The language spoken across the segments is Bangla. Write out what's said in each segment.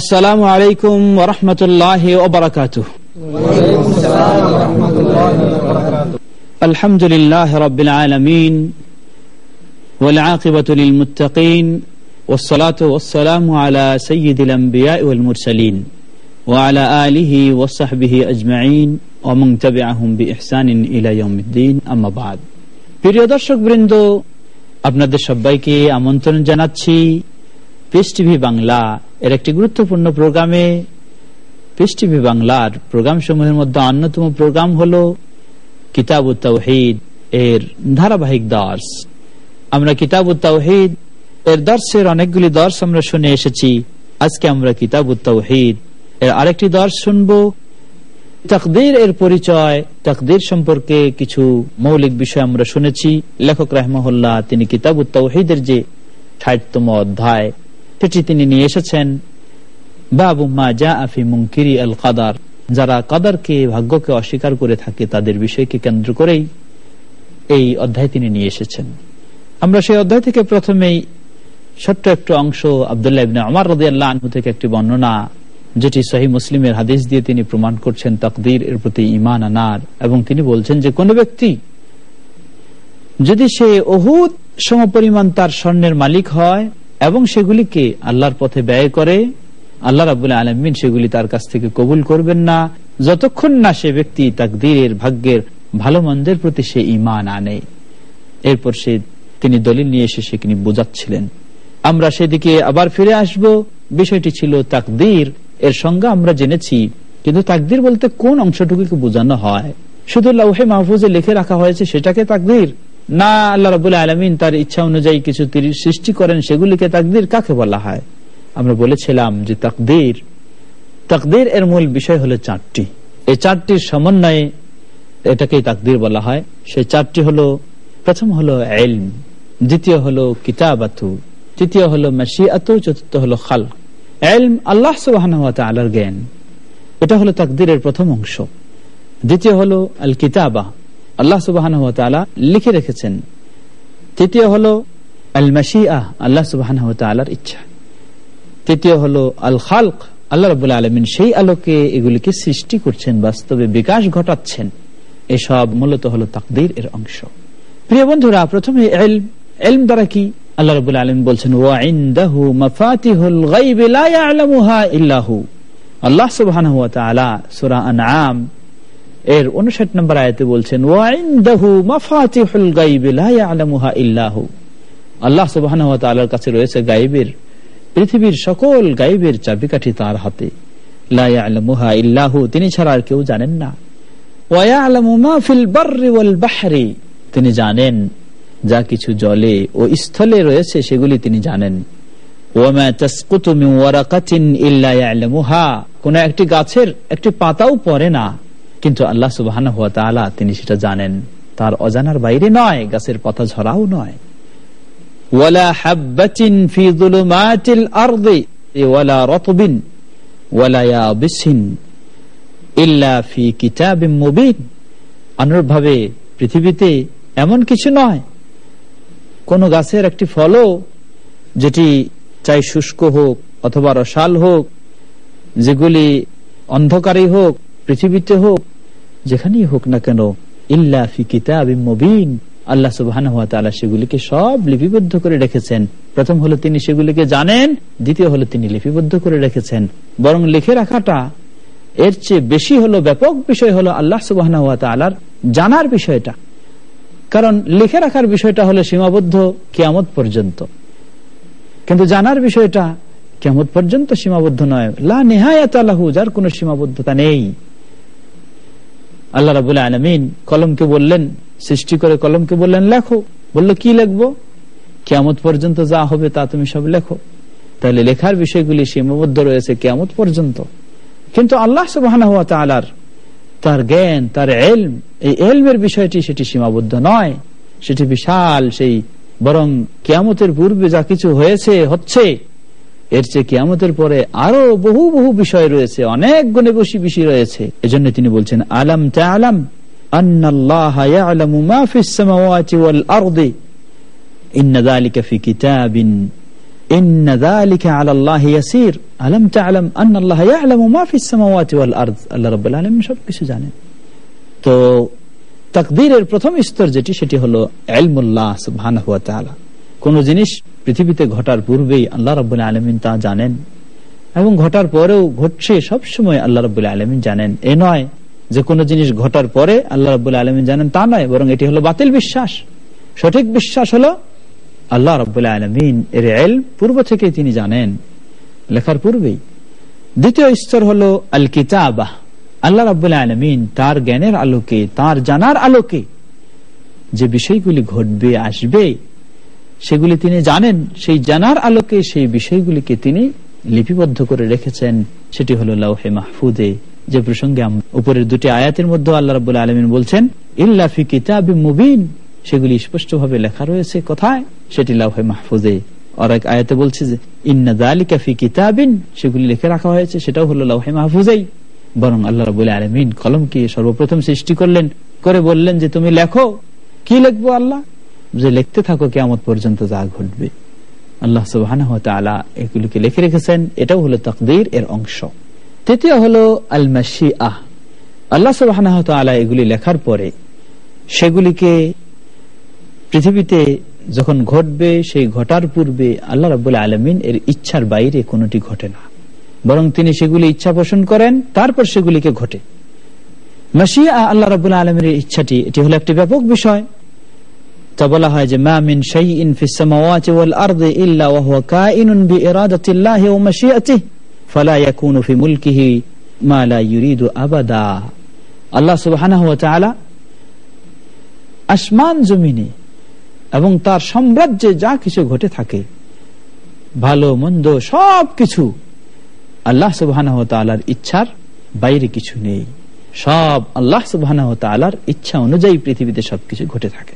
السلام عليكم ورحمة الله وبركاته الحمد لله رب العالمين والعاقبة للمتقين والصلاة والسلام على سيد الأنبياء والمرسلين وعلى آله وصحبه أجمعين ومن تبعهم بإحسان إلى يوم الدين أما بعد প্রিয় দর্শক বৃন্দ আপনাদের সবাইকে আমন্ত্রণ জানাচ্ছি পিস টিভি বাংলা এর একটি গুরুত্বপূর্ণ প্রোগ্রামে পিস টিভি বাংলার প্রোগ্রাম সমূহের মধ্যে অন্যতম প্রোগ্রাম হল কিতাব তাওহিদ এর ধারাবাহিক দর্শ। আমরা কিতাব তাওহিদ এর দর্শের অনেকগুলি দর্শ আমরা শুনে এসেছি। আজকে আমরা কিতাব তাওহিদ এর আরেকটি দর্শ শুনব। তাকদির এর পরিচয়, তাকদির সম্পর্কে কিছু মৌলিক বিষয় আমরা শুনেছি। লেখক রাহমহল্লা তিনি কিতাব তাওহিদের যে ষাটতম অধ্যায় সেটি তিনি নিয়ে এসেছেন। বাবু মা জা আফি মুঙ্কিরি আল কাদার। যারা কাদারকে, ভাগ্যকে অস্বীকার করে থাকে, তাদের বিষয়কে কেন্দ্র করেই এই অধ্যায় তিনি নিয়ে এসেছেন। আমরা সেই অধ্যায় থেকে প্রথমেই ছোট্ট একটু অংশ আবদুল্লাহ থেকে একটি বর্ণনা, যেটি সহি মুসলিমের হাদিস দিয়ে তিনি প্রমাণ করছেন তকদির এর প্রতি ইমান আনার। এবং তিনি বলছেন যে, কোন ব্যক্তি যদি সে অহুত সমপরিমাণ তার স্বর্ণের মালিক হয় এবং সেগুলিকে আল্লাহর পথে ব্যয় করে, আল্লাহ রাবুল আলমিন সেগুলি তার কাছ থেকে কবুল করবেন না। যতক্ষণ না সে ব্যক্তি তাকদীরের ভাগ্যের ভালো মন্দের প্রতি সে ইমান আনে। এরপর সে তিনি দলিল নিয়ে এসে সে তিনি বোঝাচ্ছিলেন। আমরা সেদিকে আবার ফিরে আসব। বিষয়টি ছিল তাকদীর। এর সঙ্গে আমরা জেনেছি, কিন্তু তাকদির বলতে কোন অংশটুকুকে বোঝানো হয়? শুধু লৌহে মাহফুজে লিখে রাখা হয়েছে সেটাকে তাকদির। না আল্লাহ রবুল আলমিন তার ইচ্ছা অনুযায়ী কিছু সৃষ্টি করেন, সেগুলিকে তাকদির কাকে বলা হয়? আমরা বলেছিলাম যে তাকদির তাকদির এর মূল বিষয় হলো চারটি। এই চারটির সমন্বয়ে এটাকেই তাকদির বলা হয়। সেই চারটি হলো, প্রথম হলো এলম দ্বিতীয় হলো কিতাবাতু, তৃতীয় হলো মাসিয়াতু চতুর্থ হলো খাল এলম আল্লাহ সুবাহ আলার জ্ঞান। এটা হলো তাকদিরের প্রথম অংশ। দ্বিতীয় হলো আল কিতাবা আল্লাহ সুবাহ লিখে রেখেছেন। তৃতীয় হলো আল মাসিয়া আল্লাহ সুবাহ ইচ্ছা। তৃতীয় হলো আল খালক আল্লাহ রবুল্লা আলমিন সেই আলোকে এগুলিকে সৃষ্টি করছেন, বাস্তবে বিকাশ ঘটাচ্ছেন। এসব মূলত হলো তাকদির এর অংশ। প্রিয় বন্ধুরা, প্রথমে এলম দ্বারা কি? আল্লাহ রবুল আলম বলছেন ওয়াইন্দাহু মাফাতিহুল গাইবি লা ইয়ালামুহা ইল্লাহু। আল্লাহ সুবহানাহু ওয়া তাআলা সূরা আনআম এর 59 নম্বর আয়াতে বলছেন আল্লাহ তাআলার কাছে রয়েছে গায়বের পৃথিবীর সকল গায়বের চাবিকাঠি তার হাতে। লা ইয়ালামুহা ইল্লাহু, তিনি ছাড়া আর কেউ জানেন না। তিনি জানেন। যা কিছু জলে ও স্থলে রয়েছে, সেগুলি তিনি জানেন। কোন একটি গাছের একটি পাতাও পরে না। কিন্তু আল্লাহ সুবাহ তিনি সেটা জানেন। তার অজানার বাইরে নয়, গাছের পাতা ঝরাও নয়। ওয়ালা হাব্বাতিন ফি যুলুমাতিল আরদি ওয়ালা রাতবিন, ওয়ালা ইয়াবিসিন, ইল্লা ফি কিতাবিম মুবিন। অনুরূপভাবে পৃথিবীতে এমন কিছু নয়। কোন গাছের একটি ফলও যেটি চাই শুষ্ক হোক অথবা রসাল হোক, যেগুলি অন্ধকারই হোক পৃথিবীতে হোক, যেখানেই হোক না কেন, ইল্লা মুবিন, আল্লাহ সেগুলিকে সব লিপিবদ্ধ করে রেখেছেন। প্রথম হলো তিনি সেগুলিকে জানেন, দ্বিতীয় হলো তিনি লিপিবদ্ধ করে রেখেছেন। বরং লিখে রাখাটা এর চেয়ে বেশি হলো ব্যাপক বিষয় হলো আল্লাহ সুবাহ জানার বিষয়টা। কারণ লিখে রাখার বিষয়টা হলো সীমাবদ্ধ কিয়ামত পর্যন্ত। কিন্তু জানার বিষয়টা কেমন পর্যন্ত সীমাবদ্ধ নয়। লা নেহায়াত আল্লাহ যার কোন সীমাবদ্ধতা নেই। আল্লাহ রাবুল আলমিন কলমকে বললেন, সৃষ্টি করে কলমকে বললেন, লেখো। বলল, কি লিখব? কেমত পর্যন্ত যা হবে তা তুমি সব লেখো। তাহলে লেখার বিষয়গুলি সীমাবদ্ধ রয়েছে কেমত পর্যন্ত। কিন্তু আল্লাহ সুবাহ তার জ্ঞান, তার এলম, এই এলমের বিষয়টি সেটি সীমাবদ্ধ নয়। সেটি বিশাল, সেই বরং কিয়ামতের পূর্বে যা কিছু হয়েছে, হচ্ছে এর চেয়ে কিয়ামতের পরে আরও বহু বহু বিষয় রয়েছে, অনেক গুণে বসি বিষয় রয়েছে। এজন্য তিনি বলছেন, আলাম তা আলাম তো তাকদীরের প্রথম স্তর যেটি, সেটি হলো কোন জিনিস পৃথিবীতে ঘটার পূর্বেই আল্লাহ রবাহ আলমিন তা জানেন এবং ঘটার পরেও ঘটছে সবসময় আল্লাহ রবাহ আলমিন জানেন। এ নয় যে কোনো জিনিস ঘটার পরে আল্লাহ রবাহ আলমিন জানেন তা নয়, বরং এটি হলো বাতিল বিশ্বাস। সঠিক বিশ্বাস হলো আল্লাহ রবাহ আলমিন এর এল পূর্ব থেকে তিনি জানেন, লেখার পূর্বেই। দ্বিতীয় স্তর হলো আল কিতাবাহ আল্লাহ রাবুল্লাহ আলমিন তার জ্ঞানের আলোকে, তার জানার আলোকে যে বিষয়গুলি ঘটবে, আসবে সেগুলি তিনি জানেন, সেই জানার আলোকে সেই বিষয়গুলিকে তিনি লিপিবদ্ধ করে রেখেছেন। সেটি হলো লাউহে মাহফুদে যে প্রসঙ্গে উপরের দুটি আয়াতের মধ্যে আল্লাহ রাবুল আলমিন বলছেন ইল্লাফি কিতাব মুবিন সেগুলি স্পষ্ট ভাবে লেখা রয়েছে। কোথায়? সেটি লাউহে মাহফুজে। আয়াতে বলছে যে, ইন্না দালিকা ফি কিতাবিন সেগুলি লিখে রাখা হয়েছে, সেটাও হলো লাউহে মাহফুজেই। বরং আল্লাহ রাবুল আলমিন কলমকে সর্বপ্রথম সৃষ্টি করলেন, করে বললেন যে, তুমি লেখো। কি লিখব আল্লাহ? যে লিখতে থাকো কেমন পর্যন্ত যা ঘটবে। আল্লাহ সুবাহ এগুলিকে লিখে রেখেছেন। এটাও হলো তকদির এর অংশ। তৃতীয় হলো আল মাসি আহ আল্লাহ সুবাহ এগুলি লেখার পরে সেগুলিকে পৃথিবীতে যখন ঘটবে, সেই ঘটার পূর্বে আল্লাহ রাবুল আলমিন এর ইচ্ছার বাইরে কোনটি ঘটে না। বরং তিনি সেগুলি ইচ্ছা পোষণ করেন, তারপর সেগুলিকে ঘটে। মাসিয়া আল্লাহ রাবুল আলমের ইচ্ছাটি, এটি হলো একটি ব্যাপক বিষয়। তা বলা হয় যে, মা মিন শাইইন ফিস সামাওয়াতি ওয়াল আরদি ইল্লা ওয়া হুয়া কাইনুন বিইরাদাতিল্লাহি ওয়া মাশিয়াতিহি, ফালা ইয়াকুনু ফি মুলকিহি মা লা ইউরিদু আবাদা। আল্লাহ সুবহানাহু ওয়া তাআলা আসমান জমিনে এবং তার সাম্রাজ্যে যা কিছু ঘটে থাকে, ভালো, মন্দ সব কিছু আল্লাহ সুবাহ ইচ্ছার বাইরে কিছু নেই। সব আল্লাহ সুবাহ ইচ্ছা অনুযায়ী পৃথিবীতে সবকিছু ঘটে থাকে।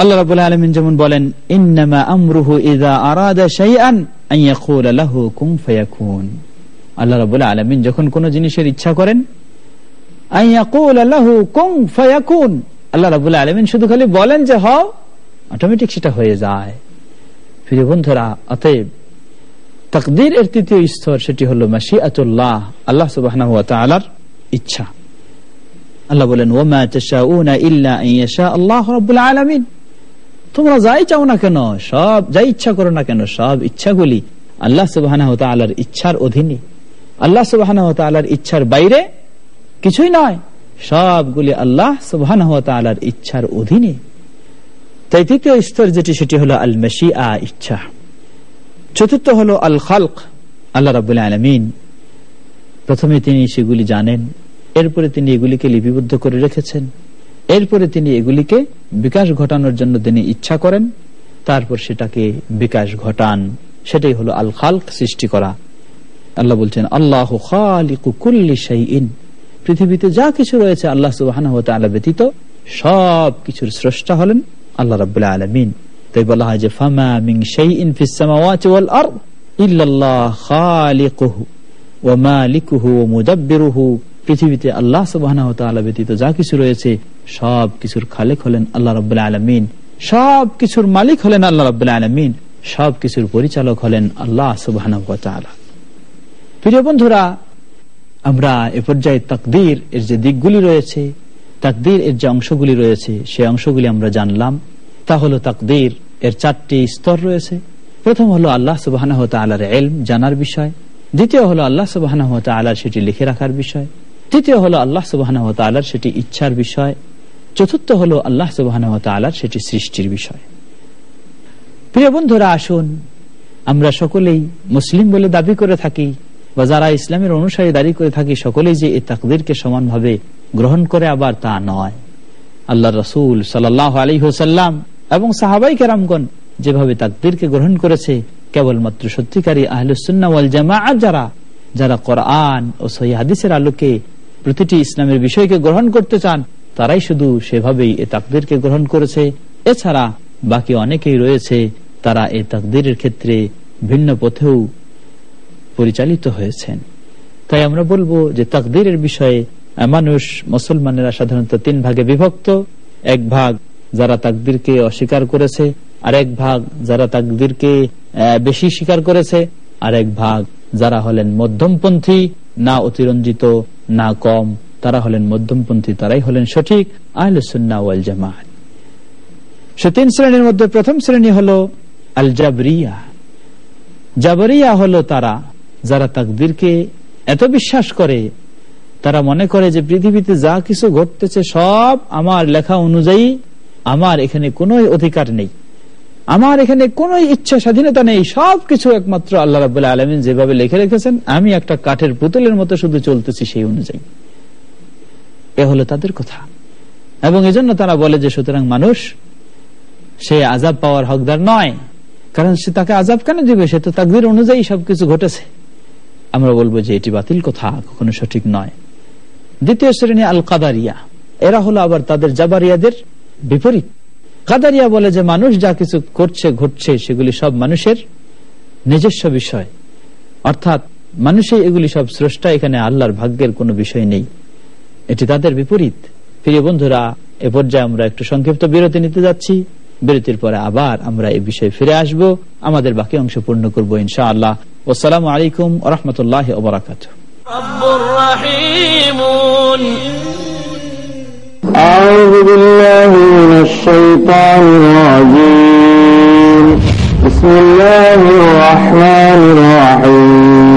আল্লাহ রাবুল আলমিন যেমন বলেন, ইন্নামা আমরুহু ইদা আরাদা শাইআন আন ইয়াকুল লাহু কুন ফায়াকুন। আল্লাহ রাবুল আলমিন যখন কোন জিনিসের ইচ্ছা করেন, আন ইয়াকুল লাহু কুন ফায়াকুন। আল্লাহ রাবুল আলমিন শুধু খালি বলেন যে, হও অটোমেটিক সেটা হয়ে যায়। প্রিয় বন্ধুরা, অতএব তকদির এর তৃতীয় স্তর সেটি হলো মাসিআতুল্লাহ আল্লাহ সুবাহ ইচ্ছা। আল্লাহ বলেন ওমা তাশাউনা ইল্লা আন ইয়াশা আল্লাহ রাব্বুল আলামিন। তোমরা যাই চাও না কেন, সব যাই ইচ্ছা করো না কেন, সব ইচ্ছাগুলি আল্লাহ তাআলার ইচ্ছার অধীনে। আল্লাহ তাআলার ইচ্ছার বাইরে কিছুই নয়, সবগুলি আল্লাহ তাআলার ইচ্ছার অধীনে। তাই তৃতীয় স্তর যেটি, সেটি হলো আল মাশিআ ইচ্ছা। চতুর্থ হলো আল খালক আল্লাহ রাবুল আলমিন। প্রথমে তিনি সেগুলি জানেন, এরপরে তিনি এগুলিকে লিপিবদ্ধ করে রেখেছেন। এরপরে তিনি এগুলিকে বিকাশ ঘটানোর জন্য তিনি ইচ্ছা করেন, তারপর সেটাকে বিকাশ ঘটান। সেটাই হলো আল খালক সৃষ্টি করা। আল্লাহ বলছেন, আল্লাহ পৃথিবীতে যা কিছু রয়েছে আল্লাহ সুবাহ ব্যতীত সব কিছুর স্রষ্টা হলেন আল্লাহ রাবুল্লাহ আলমিন। তাই বলা হয় যে, ফামা মিং শাইইন ফিস সামাওয়াতি ওয়াল ইল্লাল্লাহ খালিকুহু ওয়া মালিকুহু ওয়া মুদাব্বিরুহু। পৃথিবীতে আল্লাহ তাআলা ব্যতীত যা কিছু রয়েছে সব কিছুর খালেক হলেন আল্লাহ রাব্বুল আলামিন। সব কিছুর মালিক হলেন আল্লাহ রাব্বুল আলামিন। সব কিছুর পরিচালক হলেন আল্লাহ তাআলা। প্রিয় বন্ধুরা, আমরা এ পর্যায়ে তাকদীর এর যে দিকগুলি রয়েছে, তাকদীর এর যে অংশগুলি রয়েছে সেই অংশগুলি আমরা জানলাম। তা হলো তাকদির এর চারটি স্তর রয়েছে। প্রথম হলো আল্লাহ সুবাহ এলম জানার বিষয়। দ্বিতীয় হলো আল্লাহ সুবাহ সেটি লিখে রাখার বিষয়। তৃতীয় হলো আল্লাহ সুবাহ সেটি ইচ্ছার বিষয়। চতুর্থ হলো আল্লাহ সুবাহ সেটি সৃষ্টির বিষয়। প্রিয় বন্ধুরা, আসুন, আমরা সকলেই মুসলিম বলে দাবি করে থাকি বা যারা ইসলামের অনুসারী দাবি করে থাকি, সকলেই যে এই তাকদিরকে সমানভাবে গ্রহণ করে আবার তা নয়। আল্লাহ রসুল সাল্লাহ আলী হোসাল্লাম এবং সাহাবাই কেরামগণ যেভাবে তাকদিরকে গ্রহণ করেছে, কেবলমাত্র সত্যিকারী আহলুসুন্নাওয়াল জামা যারা যারা কোরআন ও সহি হাদিসের আলোকে প্রতিটি ইসলামের বিষয়কে গ্রহণ করতে চান তারাই শুধু সেভাবেই এ তাকদিরকে গ্রহণ করেছে। এছাড়া বাকি অনেকেই রয়েছে, তারা এই তাকদিরের ক্ষেত্রে ভিন্ন পথেও পরিচালিত হয়েছেন। তাই আমরা বলব যে তাকদিরের বিষয়ে মানুষ, মুসলমানেরা সাধারণত তিন ভাগে বিভক্ত। এক ভাগ যারা তাকদিরকে অস্বীকার করেছে, আর এক ভাগ যারা তাকদিরকে বেশি স্বীকার করেছে, আর এক ভাগ যারা হলেন মধ্যমপন্থী, না অতিরঞ্জিত, না কম। তারা হলেন মধ্যমপন্থী, তারাই হলেন সঠিক আহলুসুন্না ওয়াল জামাত। সে তিন শ্রেণির মধ্যে প্রথম শ্রেণি হলো আল জাবরিয়া জাবরিয়া হলো তারা যারা তাকদিরকে এত বিশ্বাস করে, তারা মনে করে যে পৃথিবীতে যা কিছু ঘটতেছে সব আমার লেখা অনুযায়ী আমার এখানে কোন অধিকার নেই। আমার এখানে কোন ইচ্ছা স্বাধীনতা নেই সবকিছু একমাত্র আল্লাহ রাবুল্লাহ আলমিন যেভাবে লিখে রেখেছেন, আমি একটা কাঠের পুতুলের মতো শুধু চলতেছি সেই অনুযায়ী। এ হলো তাদের কথা। এবং এজন্য তারা বলে যে, সুতরাং মানুষ, সে আজাব পাওয়ার হকদার নয়। কারণ সে তাকে আজাব কেন দিবে? সে তো তাকদির অনুযায়ী সবকিছু ঘটেছে। আমরা বলব যে, এটি বাতিল কথা, কখনো সঠিক নয়। দ্বিতীয় শ্রেণি আল কাদারিয়া এরা হলো আবার তাদের জাবারিয়াদের বিপরীত। কাদারিয়া বলে যে, মানুষ যা কিছু করছে, ঘটছে, সেগুলি সব মানুষের নিজস্ব বিষয়। অর্থাৎ, মানুষই এগুলি সব স্রষ্টা, এখানে আল্লাহর ভাগ্যের কোনো বিষয় নেই। এটি তাদের বিপরীত প্রিয় বন্ধুরা এ পর্যায়ে আমরা একটু সংক্ষিপ্ত বিরতি নিতে যাচ্ছি বিরতির পরে আবার আমরা এই বিষয়ে ফিরে আসব আমাদের বাকি অংশ পূর্ণ করবো ইনশা আল্লাহ ওসালাম আলাইকুম রহমতুল্লাহ ওবরাকাত أعوذ بالله من الشيطان الرجيم بسم الله الرحمن الرحيم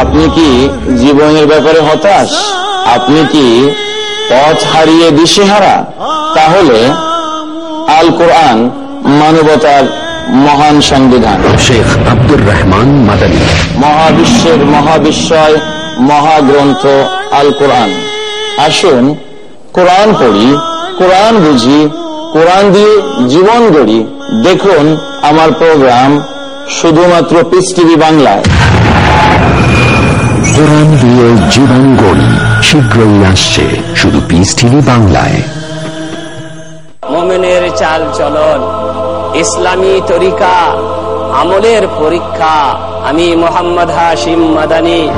আপনি কি জীবনের ব্যাপারে হতাশ? আপনি কি পথ হারিয়ে দিশেহারা? তাহলে আল কোরআন মানবতার মহান সংবিধান। শেখ আব্দুর রহমান মাদানী। মহাবিশ্বের মহাবিশ্বয় মহাগ্রন্থ আল কোরআন আসুন কোরআন পড়ি কোরআন বুঝি কোরআন দিয়ে জীবন গড়ি। দেখুন আমার প্রোগ্রাম শুধুমাত্র পিস টিভি বাংলায়। কোরআন দিয়ে জীবন গড়ি শীঘ্রই আসছে। শুধু পিস টিভি বাংলায়। মোমেনের চাল চলন ইসলামী তরিকা আমলের পরীক্ষা আমি মোহাম্মদ হাশিম মাদানি।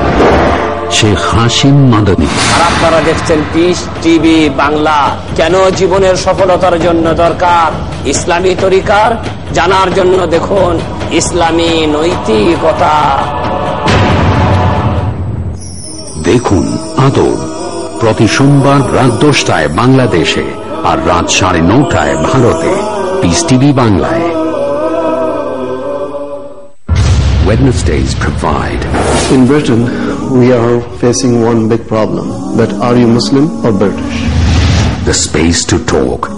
শেখ হাসিম মাদানী। আর আপনারা দেখছেন পিস টিভি বাংলা। কেন জীবনের সফলতার জন্য দরকার? ইসলামী তরিকার জানার জন্য দেখুন। ইসলামী নৈতিকতা দেখুন আদর প্রতি সোমবার রাত দশটায় বাংলাদেশে আর রাত সাড়ে নটায় ভারতে পিস টিভি বাংলায় Wednesdays provide In Britain, we are facing one big problem that are you Muslim or British? the space to talk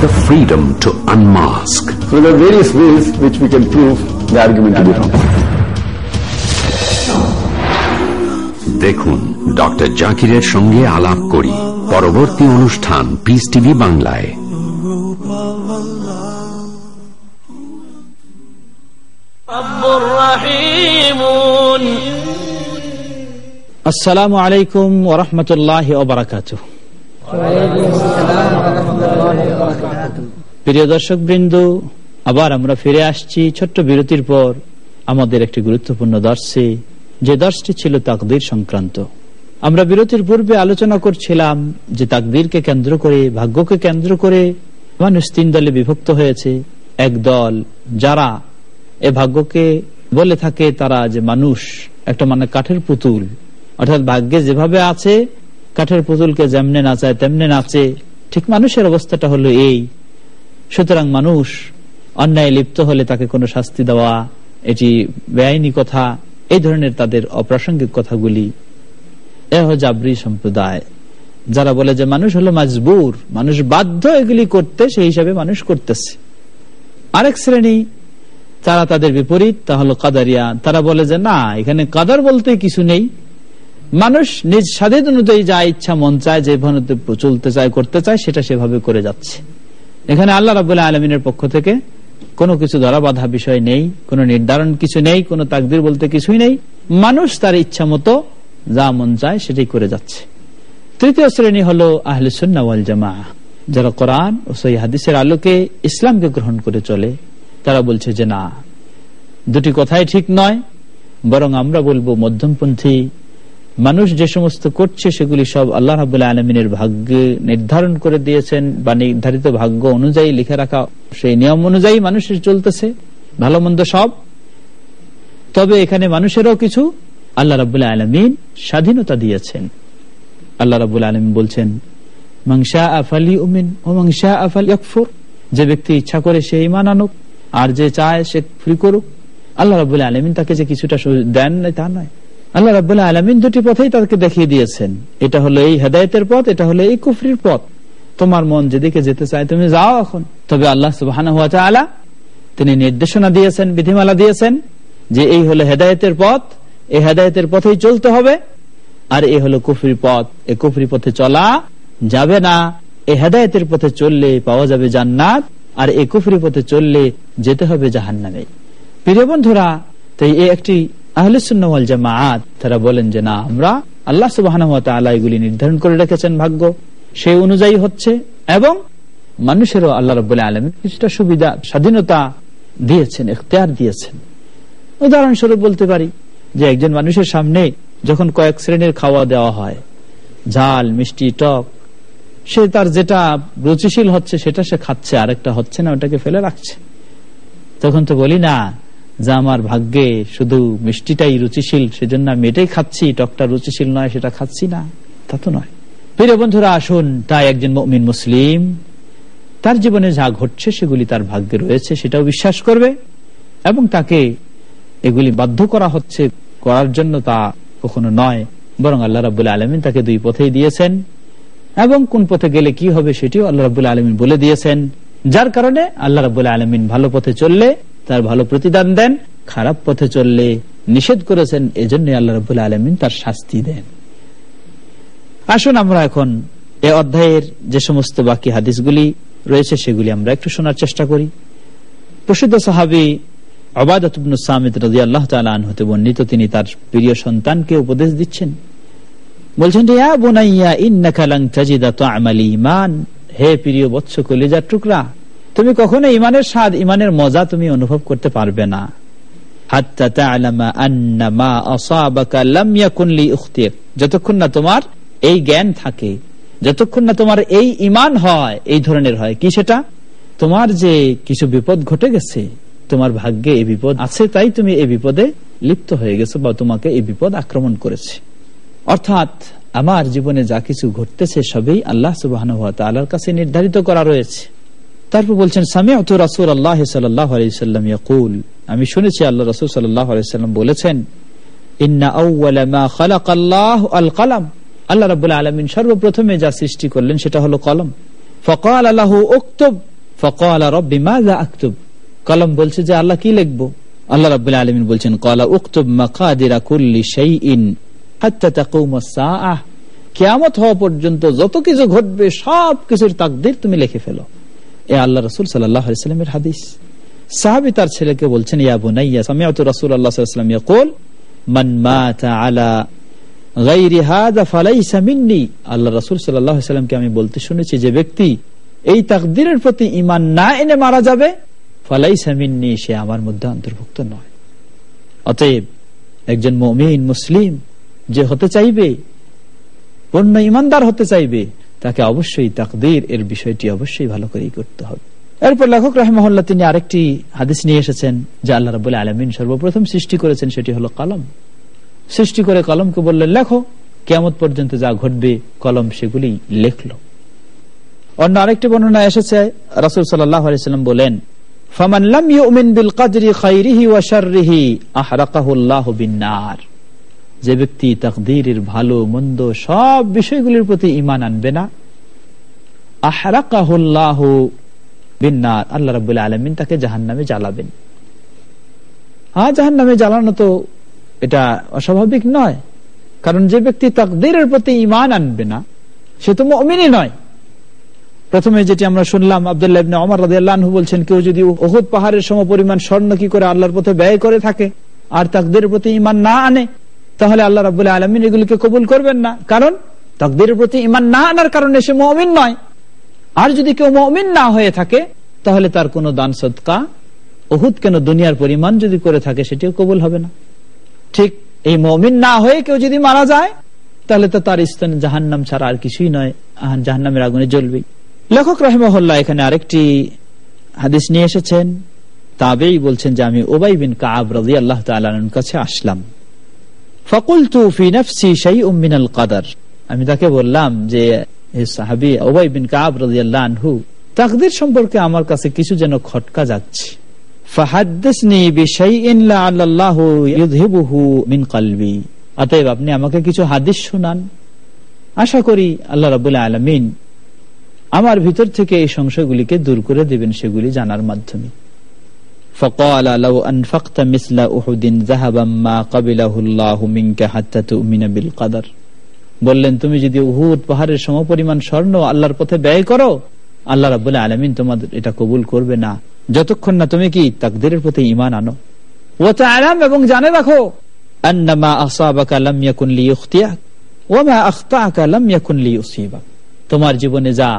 The freedom to unmask So there are various ways which we can prove the argument to be wrong. দেখুন ডক্টর জাকিরের সঙ্গে আলাপ করি পরবর্তী অনুষ্ঠান পিস টিভি বাংলায় আসসালামু আলাইকুম ওরহমতুল্লাহ ওবরাকাত প্রিয় দর্শক বৃন্দ আবার আমরা ফিরে আসছি ছোট্ট বিরতির পর আমাদের একটি গুরুত্বপূর্ণ দর্শে। যে দর্শটি ছিল তাকদির সংক্রান্ত। আমরা বিরতির পূর্বে আলোচনা করছিলাম যে তাকদিরকে কেন্দ্র করে, ভাগ্যকে কেন্দ্র করে মানুষ তিন দলে বিভক্ত হয়েছে। এক দল যারা এ ভাগ্যকে বলে থাকে, তারা যে মানুষ, একটা মানে কাঠের পুতুল। অর্থাৎ ভাগ্যে যেভাবে আছে কাঠের পুতুলকে যেমনে নাচায় তেমনে নাচে ঠিক মানুষের অবস্থাটা হলো এই। সুতরাং মানুষ অন্যায় লিপ্ত হলে তাকে কোনো শাস্তি দেওয়া, এটি বেআইনি কথা, এই ধরনের তাদের অপ্রাসঙ্গিক কথাগুলি। এ জাবরি সম্প্রদায়। যারা বলে যে মানুষ হলো মাজবুর, মানুষ বাধ্য এগুলি করতে, সেই হিসাবে মানুষ করতেছে। আরেক শ্রেণি, তারা তাদের বিপরীত, তা হলো কাদারিয়া। তারা বলে যে না, এখানে কাদার বলতে কিছু নেই। মানুষ নিজ স্বাধীন অনুযায়ী যা ইচ্ছা, মন চায় যেভাবে চলতে চায়, করতে চায়, সেটা সেভাবে করে যাচ্ছে। এখানে আল্লাহ রাবুল্লাহ আলমিনের পক্ষ থেকে কোনো কিছু ধরা বাধা বিষয় নেই, কোনো নির্ধারণ কিছু নেই, কোনো তাকদির বলতে কিছুই নেই। মানুষ তার ইচ্ছা মতো যা মন চায় সেটাই করে যাচ্ছে। তৃতীয় শ্রেণি হলো আহলে সুন্নাওয়াল জামা যারা কোরআন ও সই হাদিসের আলোকে ইসলামকে গ্রহণ করে চলে, তারা বলছে যে না, দুটি কথাই ঠিক নয়, বরং আমরা বলব মধ্যমপন্থী মানুষ যে সমস্ত করছে, সেগুলি সব আল্লাহ রাবুল্লাহ আলমিনের ভাগ্যে নির্ধারণ করে দিয়েছেন বা নির্ধারিত ভাগ্য অনুযায়ী লিখে রাখা, সেই নিয়ম অনুযায়ী মানুষের চলতেছে, ভালো মন্দ সব। তবে এখানে মানুষেরও কিছু আল্লাহ রাবুল্লাহ আলমিন স্বাধীনতা দিয়েছেন। আল্লাহ রাবুল আলম বলছেন মাংসা আফালি উমিন ও মাংসা আফাল ইকফুর যে ব্যক্তি ইচ্ছা করে সে ইমান আনুক, আর যে চায় সে ফ্রি করুক। আল্লাহ রাবুল্লাহ আলমিন তাকে যে কিছুটা দেন, তা নয়। আল্লাহ রাবুল্লাহ আলমিন দুটি পথেই তাকে দেখিয়ে দিয়েছেন। এটা হলো এই হেদায়তের পথ, এটা হলো এই কুফরির পথ। তোমার মন যেদিকে যেতে চায় তুমি যাও এখন। তবে আল্লাহ সুবাহ তিনি নির্দেশনা দিয়েছেন, বিধিমালা দিয়েছেন যে এই হলো হেদায়তের পথ, এই হেদায়তের পথেই চলতে হবে আর এ হলো কুফরি পথ। এ কুফরি পথে চলা যাবে না, এ হেদায়তের পথে চললে পাওয়া যাবে জান্নাত আর এ কুফরি পথে চললে যেতে হবে জাহান নামে প্রিয় বন্ধুরা, তাই এ একটি তারা বলেন যে, না, আমরা আল্লাহ সুবাহ এগুলি নির্ধারণ করে রেখেছেন ভাগ্য। সে অনুযায়ী হচ্ছে এবং মানুষেরও আল্লাহ রব আলম কিছুটা সুবিধা, স্বাধীনতা দিয়েছেন এখতিয়ার দিয়েছেন। উদাহরণস্বরূপ বলতে পারি যে, একজন মানুষের সামনে যখন কয়েক শ্রেণির খাওয়া দেওয়া হয়, ঝাল, মিষ্টি, টক, সে তার যেটা রুচিশীল হচ্ছে, সেটা সে খাচ্ছে, আরেকটা হচ্ছে না, ওটাকে ফেলে রাখছে। তখন তো বলি, না যে আমার ভাগ্যে শুধু মিষ্টিটাই রুচিশীল, সেজন্য আমি এটাই খাচ্ছি। টকটা রুচিশীল নয়, সেটা খাচ্ছি না। তা তো নয়। প্রিয় বন্ধুরা, আসুন, তাই একজন মমিন মুসলিম, তার জীবনে যা ঘটছে, সেগুলি তার ভাগ্যে রয়েছে, সেটাও বিশ্বাস করবে এবং তাকে এগুলি বাধ্য করা হচ্ছে, করার জন্য তা কখনো নয়। বরং আল্লাহ রাবুল আলমিন তাকে দুই পথেই দিয়েছেন। এবং কোন পথে গেলে কি হবে, সেটিও আল্লাহ রাবুল আলমিন বলে দিয়েছেন। যার কারণে আল্লাহ রাবুল আলমিন ভালো পথে চললে তার ভালো প্রতিদান দেন, খারাপ পথে চললে নিষেধ করেছেন, এজন্য আল্লাহ রাবুল আলমিন তার শাস্তি দেন। আসুন আমরা এখন এ অধ্যায়ের যে সমস্ত বাকি হাদিসগুলি রয়েছে, সেগুলি আমরা একটু শোনার চেষ্টা করি। প্রসিদ্ধ সাহাবি বর্ণিত, তিনি তার প্রিয় সন্তানকে উপদেশ দিচ্ছেন। বলছেন হে প্রিয় বৎস কলিজার টুকরা তুমি কখনো ইমানের স্বাদ, ইমানের মজা তুমি অনুভব করতে পারবে না। যতক্ষণ না তোমার এই জ্ঞান থাকে, যতক্ষণ না তোমার এই ইমান হয়, এই ধরনের হয়, কি সেটা? তোমার যে কিছু বিপদ ঘটে গেছে, তোমার ভাগ্যে এই বিপদ আছে, তাই তুমি এই বিপদে লিপ্ত হয়ে গেছো বা তোমাকে এই বিপদ আক্রমণ করেছে। অর্থাৎ আমার জীবনে যা কিছু ঘটতেছে, সবই আল্লাহ সুবাহ কাছে নির্ধারিত করা রয়েছে। তারপর বলছেন অত রাসুল আল্লাহ আমি শুনেছি আল্লাহ রসুল সাল্লাম বলেছেন আল্লাহ আলমিন সর্বপ্রথমে যা সৃষ্টি করলেন সেটা হলো কলম। ফকাল আল্লাহ উক্তব। ফকাল কলম বলছে যে আল্লাহ কি লিখব? আল্লাহ রাবুল্লাহ আলমিন বলছেন, কলা উক্তব মাকাদিরা কুল্লি শাইইন হাত্তা হওয়া পর্যন্ত যত কিছু ঘটবে সব কিছুর তাকদির তুমি লিখে ফেলো। এ আল্লাহ রসুল সাল্লামের হাদিস। সাহাবি তার ছেলেকে বলছেন, ইয়া বুনাইয়া, সামিআতু রাসূলুল্লাহ মান মাতা আলা মিন্নি। আল্লাহ রাসূল সাল্লাল্লাহু ওয়াসাল্লামকে আমি বলতে শুনেছি যে ব্যক্তি এই তাকদীরের প্রতি ঈমান না এনে মারা যাবে, ফালাইসা মিন্নি, সে আমার মধ্যে অন্তর্ভুক্ত নয়। অতএব একজন মুমিন, মুসলিম যে হতে চাইবে পূর্ণ ইমানদার হতে চাইবে তাকে অবশ্যই তাকদির এর বিষয়টি অবশ্যই ভালো করেই করতে হবে। এরপর লেখক রাহমহল্লা তিনি আরেকটি হাদিস নিয়ে এসেছেন, যে আল্লাহ রাবুল আলমিন সর্বপ্রথম সৃষ্টি করেছেন, সেটি হলো কলম। সৃষ্টি করে কলমকে বললেন, লেখো কেমন পর্যন্ত যা ঘটবে, কলম সেগুলি লেখল। অন্য আরেকটি বর্ণনা এসেছে, রাসুল সাল্লাম বলেন যে ব্যক্তি তাকদীরের ভালো, মন্দ সব বিষয়গুলির প্রতি ইমান আনবে না। আহরাকাহুল্লাহ বিন্নার। আল্লাহ রাবুল আলমিন তাকে জাহান নামে জ্বালাবেন। হ্যাঁ জাহান নামে জ্বালানো তো এটা অস্বাভাবিক নয়, কারণ যে ব্যক্তি তাকদীরের প্রতি ইমান আনবে না, সে তো মমিনই নয়। প্রথমে যেটি আমরা শুনলাম, আবদুল্লাহ ইবনে ওমর রাদিয়াল্লাহু বলছেন, কেউ যদি ওহুদ পাহাড়ের সম পরিমাণ স্বর্ণ কি করে আল্লাহর পথে ব্যয় করে থাকে, আর তাকদীরের প্রতি ইমান না আনে তাহলে আল্লাহ রাব্বুল আলামিন এগুলিকে কবুল করবেন না। কারণ তাকদীরের প্রতি ইমান না আনার কারণে সে মুমিন নয়। আর যদি কেউ মুমিন না হয়ে থাকে, তাহলে তার কোনো দান সদকা ওহুদ কেন দুনিয়ার পরিমাণ যদি করে থাকে, সেটিও কবুল হবে না। ঠিক এই মমিন না হয়ে কেউ যদি মারা যায়, তাহলে তো তার স্থান জাহান্নাম ছাড়া আর কিছুই নয়। জাহান্নামের আগুনে জ্বলবেই। লেখক রহমহল্লা এখানে আরেকটি হাদিস নিয়ে এসেছেন। তাবেই বলছেন যে, আমি ওবাই বিন কাব রাজি আল্লাহ তালার কাছে আসলাম। আমি তাকে বললাম যে সাহাবি বিন কাব আনহু সম্পর্কে আমার কাছে কিছু যেন খটকা যাচ্ছে। অতএব আপনি আমাকে কিছু হাদিস শুনান। আশা করি আল্লাহ রাবুল আলমিন আমার ভিতর থেকে এই সংশয়গুলিকে দূর করে দেবেন, সেগুলি জানার মাধ্যমে। فقال لو أنفقت مثل أحد ذهبا ما قبله الله منك حتى تؤمن بالقدر বললেন তুমি যদি উহুদ পাহাড়ের সমপরিমাণ স্বর্ণ আল্লাহর পথে ব্যয় করো আল্লাহ রাবুল্লাহ আলমিন তোমাদের এটা কবুল করবে না যতক্ষণ না তুমি কি তাকদিরের প্রতি ইমান আনো ও আরাম এবং জানে রাখো আন্নামা আসাবাকা লাম ইয়াকুন লিইখতিয়াক ওয়া মা আখতাআকা লাম ইয়াকুন লিইউসিবাক তোমার জীবনে যা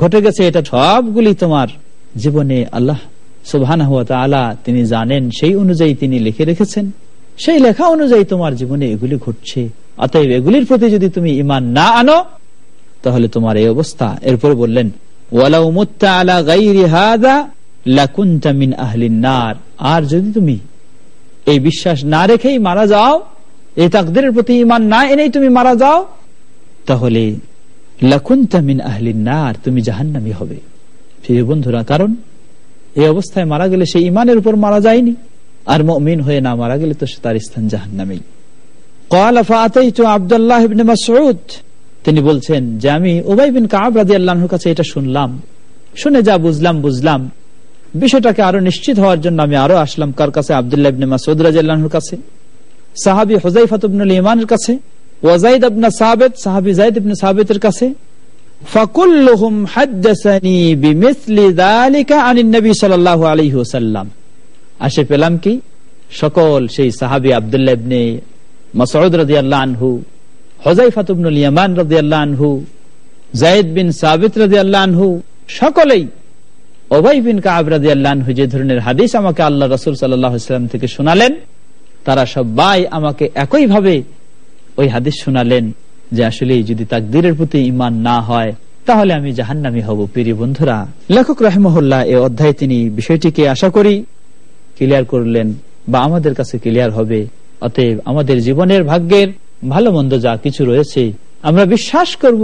ঘটে গেছে এটা সবগুলি তোমার জীবনে আল্লাহ ওয়া তিনি জানেন, সেই অনুযায়ী তিনি লিখে রেখেছেন। সেই লেখা অনুযায়ী তোমার জীবনে এগুলি ঘটছে। অতএব এগুলির প্রতি যদি তুমি ইমান না আনো, তাহলে তোমার এই অবস্থা। এরপর বললেন আর যদি তুমি এই বিশ্বাস না রেখেই মারা যাও, এই তাকদের প্রতি ইমান না এনেই তুমি মারা যাও, তাহলে লাকুনতা মিন আহলিন নার, তুমি জাহান্নামি হবে। প্রিয় বন্ধুরা, কারণ এই অবস্থায় মারা গেলে সেই ইমানের উপর মারা যায়নি। আর মমিন হয়ে না মারা গেলে তো সে তার স্থান জাহান্নামেই। তিনি বলছেন যে, আমি এটা শুনলাম। শুনে যা বুঝলাম বুঝলাম। বিষয়টাকে আরও নিশ্চিত হওয়ার জন্য আমি আরও আসলাম কার কাছে? আবদুল্লাহ কাছে। সাহাবী ইবনুল ইমানের কাছে। ওয়াজাইদ ইবনে সাবিত, সাহাবী যায়েদ ইবনে কাছে। সাল্লাল্লাহু আলাইহি ওয়াসাল্লাম আসে পেলাম কি? সকল সেই সাহাবী আব্দুল্লাহ ইবনে মাসউদ রাদিয়াল্লাহু আনহু ইবনুল ইয়ামান রাদিয়াল্লাহু আনহু, যায়েদ বিন সাবিত রাদিয়াল্লাহু আনহু, সকলেই ওবাই বিন কাবরাদি আল্লাহ যে ধরনের হাদিস আমাকে আল্লাহ রসুল সাল্লাম থেকে শোনালেন, তারা সবাই আমাকে একই ভাবে ওই হাদিস শোনালেন। যে আসলে যদি তাকদিরের প্রতি ইমান না হয়, তাহলে আমি জাহান্নামি হব, প্রিয় বন্ধুরা। লেখক রহমহল্লা এ অধ্যায়ে তিনি বিষয়টিকে আশা করি ক্লিয়ার করলেন বা আমাদের কাছে ক্লিয়ার হবে। অতএব আমাদের জীবনের ভাগ্যের ভালো মন্দ যা কিছু রয়েছে, আমরা বিশ্বাস করব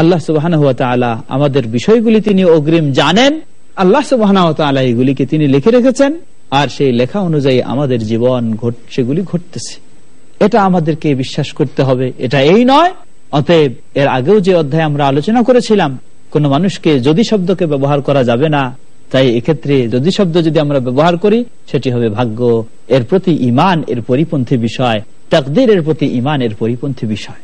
আল্লাহ সুবাহ আমাদের বিষয়গুলি তিনি অগ্রিম জানেন। আল্লাহ সুবাহ এগুলিকে তিনি লিখে রেখেছেন, আর সেই লেখা অনুযায়ী আমাদের জীবন সেগুলি ঘটতেছে। এটা আমাদেরকে বিশ্বাস করতে হবে। এটা এই নয়। অতএব এর আগেও যে অধ্যায় আমরা আলোচনা করেছিলাম, কোন মানুষকে যদি শব্দকে ব্যবহার করা যাবে না, তাই এক্ষেত্রে যদি শব্দ যদি আমরা ব্যবহার করি, সেটি হবে ভাগ্য। এর প্রতি ইমান এর পরিপন্থী বিষয়, তাকদির এর প্রতি ইমান এর পরিপন্থী বিষয়।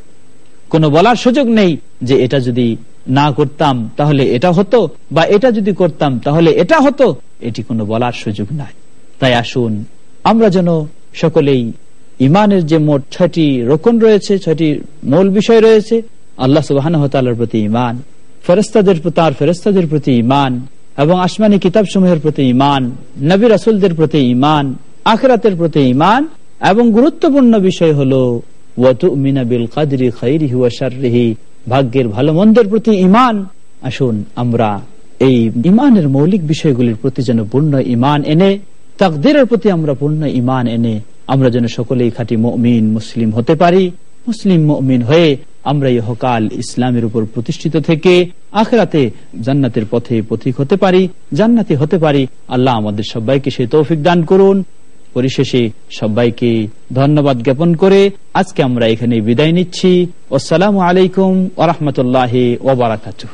কোনো বলার সুযোগ নেই যে এটা যদি না করতাম, তাহলে এটা হতো, বা এটা যদি করতাম, তাহলে এটা হতো। এটি কোনো বলার সুযোগ নাই। তাই আসুন, আমরা যেন সকলেই ইমানের যে মোট ছয়টি রোকন রয়েছে, ছয়টি মূল বিষয় রয়েছে, আল্লাহ সুবাহর প্রতি ইমান ফেরস্তাদের তার ফেরস্তাদের প্রতি ইমান এবং আসমানি কিতাব সমূহের প্রতি ইমান নবী রাসুলদের প্রতি ইমান আখরাতের প্রতি ইমান এবং গুরুত্বপূর্ণ বিষয় হলো ভাগ্যের ভালো মন্দের প্রতি ইমান আসুন আমরা এই ইমানের মৌলিক বিষয়গুলির প্রতি যেন পূর্ণ ইমান এনে তাকদের প্রতি আমরা পূর্ণ ইমান এনে আমরা যেন সকলেই খাঁটি মমিন মুসলিম হতে পারি, মুসলিম মমিন হয়ে আমরা হকাল ইসলামের উপর প্রতিষ্ঠিত থেকে আখরাতে জান্নাতের পথে পথিক হতে পারি, জান্নাতি হতে পারি। আল্লাহ আমাদের সবাইকে সে তৌফিক দান করুন। পরিশেষে সবাইকে ধন্যবাদ জ্ঞাপন করে আজকে আমরা এখানে বিদায় নিচ্ছি। আসসালামু আলাইকুম ওরহমতুল্লাহ ওবরাকাতু